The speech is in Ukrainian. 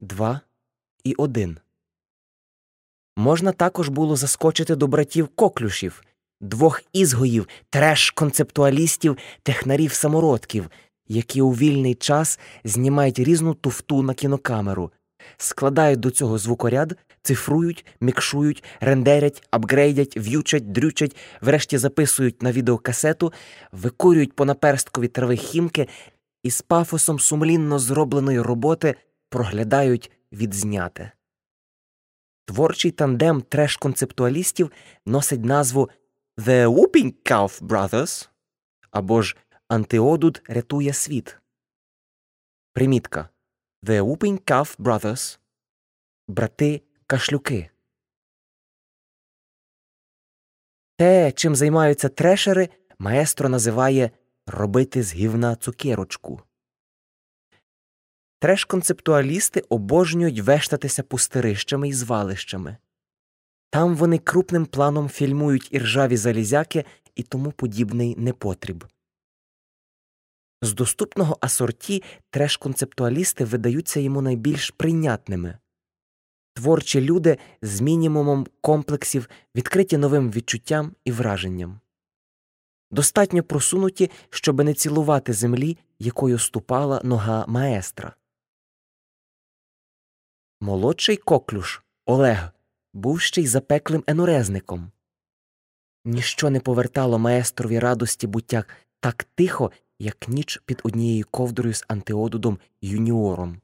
два і один. Можна також було заскочити до братів коклюшів, двох ізгоїв, треш-концептуалістів, технарів самородків, які у вільний час знімають різну туфту на кінокамеру, складають до цього звукоряд, цифрують, мікшують, рендерять, апгрейдять, в'ючать, дрючать, врешті записують на відеокасету, викурюють по наперсткові трави хімки і з пафосом сумлінно зробленої роботи проглядають відзняте. Творчий тандем треш-концептуалістів носить назву The Whooping Cough Brothers або ж Антиодуд рятує світ. Примітка The Whooping Cough Brothers Брати Кашлюки. Те, чим займаються трешери, маестро називає робити з гівна цукерочку. Треш-концептуалісти обожнюють вештатися пустирищами і звалищами. Там вони крупним планом фільмують іржаві залізяки і тому подібний непотріб. З доступного асорті треш-концептуалісти видаються йому найбільш прийнятними творчі люди з мінімумом комплексів, відкриті новим відчуттям і враженням. Достатньо просунуті, щоби не цілувати землі, якою ступала нога маестра. Молодший коклюш Олег був ще й запеклим енурезником. Ніщо не повертало маестрові радості буття так тихо, як ніч під однією ковдрою з антиодудом юніором.